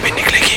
ben viene click.